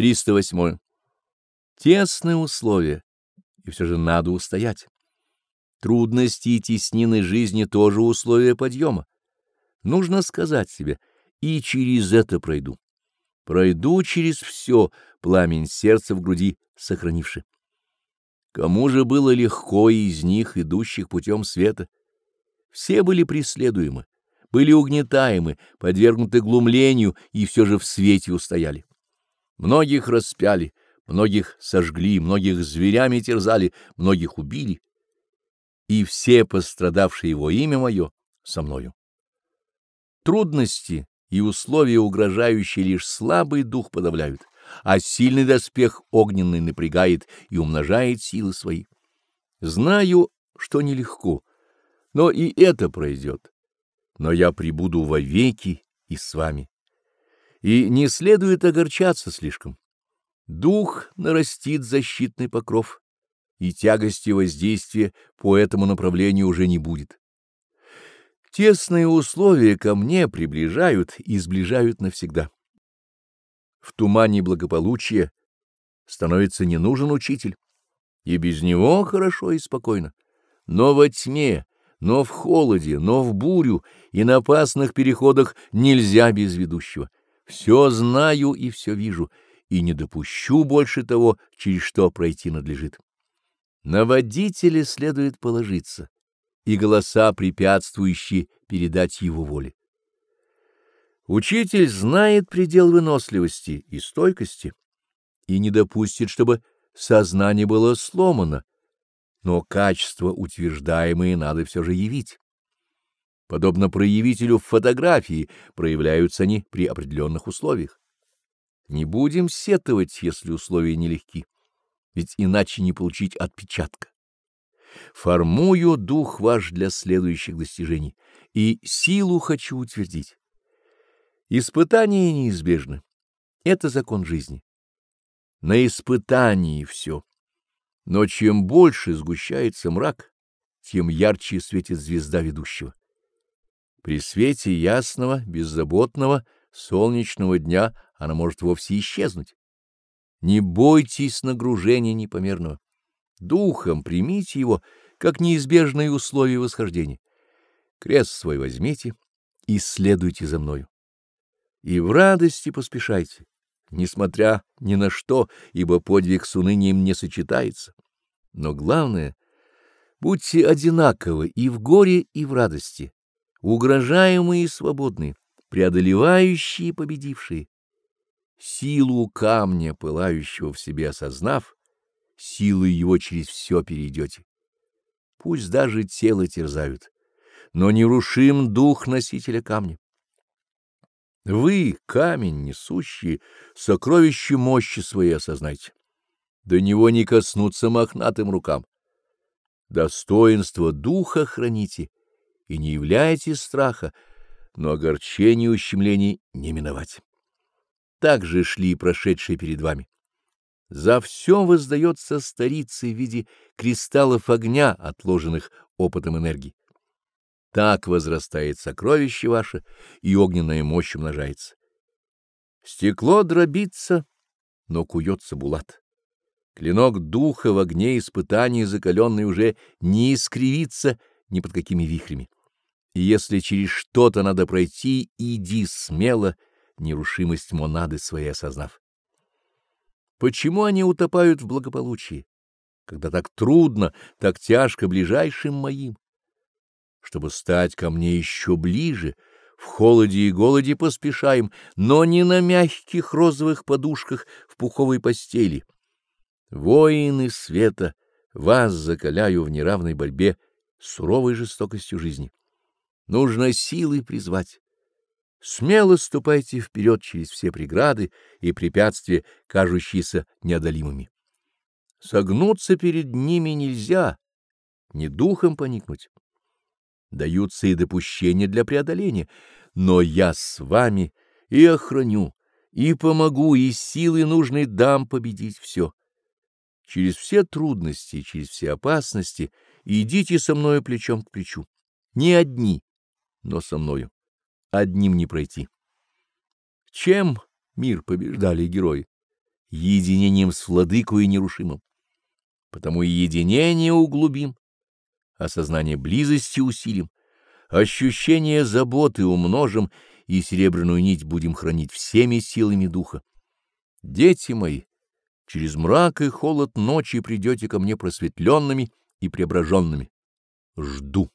308. Тесные условия, и все же надо устоять. Трудности и теснины жизни тоже условия подъема. Нужно сказать себе, и через это пройду. Пройду через все, пламень сердца в груди сохранивши. Кому же было легко из них, идущих путем света? Все были преследуемы, были угнетаемы, подвергнуты глумлению и все же в свете устояли. Многих распяли, многих сожгли, многих зверями терзали, многих убили. И все пострадавшие его имя мое со мною. Трудности и условия, угрожающие лишь слабый дух, подавляют, а сильный доспех огненный напрягает и умножает силы свои. Знаю, что нелегко, но и это пройдет. Но я прибуду вовеки и с вами. И не следует огорчаться слишком. Дух нарастит защитный покров, и тягости воздействия по этому направлению уже не будет. Тесные условия ко мне приближают и сближают навсегда. В тумане благополучия становится не нужен учитель, и без него хорошо и спокойно. Но во тьме, но в холоде, но в бурю и на опасных переходах нельзя без ведущего. Все знаю и все вижу, и не допущу больше того, через что пройти надлежит. На водителя следует положиться и голоса, препятствующие передать его воле. Учитель знает предел выносливости и стойкости и не допустит, чтобы сознание было сломано, но качества, утверждаемые, надо все же явить. Подобно проявителю в фотографии, проявляются они при определенных условиях. Не будем сетовать, если условия нелегки, ведь иначе не получить отпечатка. Формую дух ваш для следующих достижений, и силу хочу утвердить. Испытания неизбежны. Это закон жизни. На испытании все. Но чем больше сгущается мрак, тем ярче светит звезда ведущего. При свете ясного, беззаботного, солнечного дня она может вовсе исчезнуть. Не бойтесь нагружения непомерного. Духом примите его, как неизбежное условие восхождения. Крест свой возьмите и следуйте за мною. И в радости поспешайте, несмотря ни на что, ибо подвиг с унынием не сочетается. Но главное — будьте одинаковы и в горе, и в радости, угрожаемые и свободные, преодолевающие и победившие. Силу камня, пылающего в себе осознав, силой его через все перейдете. Пусть даже тело терзают, но нерушим дух носителя камня. Вы, камень несущий, сокровище мощи своей осознайте. До него не коснуться мохнатым рукам. Достоинство духа храните и не являйте страха, но огорчение и ущемлений не миновать. Так же шли прошедшие перед вами. За все воздается старицей в виде кристаллов огня, отложенных опытом энергии. Так возрастает сокровище ваше, и огненная мощь умножается. Стекло дробится, но куется булат. Клинок духа в огне испытаний закаленный уже не искривится ни под какими вихрями. И если через что-то надо пройти, иди смело, нерушимость монады своей осознав. Почему они утопают в благополучии, когда так трудно, так тяжко ближайшим моим? Чтобы стать ко мне еще ближе, в холоде и голоде поспешаем, но не на мягких розовых подушках в пуховой постели. Воины света, вас закаляю в неравной борьбе с суровой жестокостью жизни. Нужно силой призвать Смело ступайте вперед через все преграды и препятствия, кажущиеся неодолимыми. Согнуться перед ними нельзя, ни духом поникнуть. Даются и допущения для преодоления, но я с вами и охраню, и помогу, и силы нужной дам победить все. Через все трудности, через все опасности идите со мною плечом к плечу. Не одни, но со мною одним не пройти. Чем мир побеждали герои? единением с владыкой нерушимым. Потому и единение углубим, осознание близости усилим, ощущение заботы умножим и серебряную нить будем хранить всеми силами духа. Дети мои, через мрак и холод ночи придете ко мне просветленными и преображенными. Жду.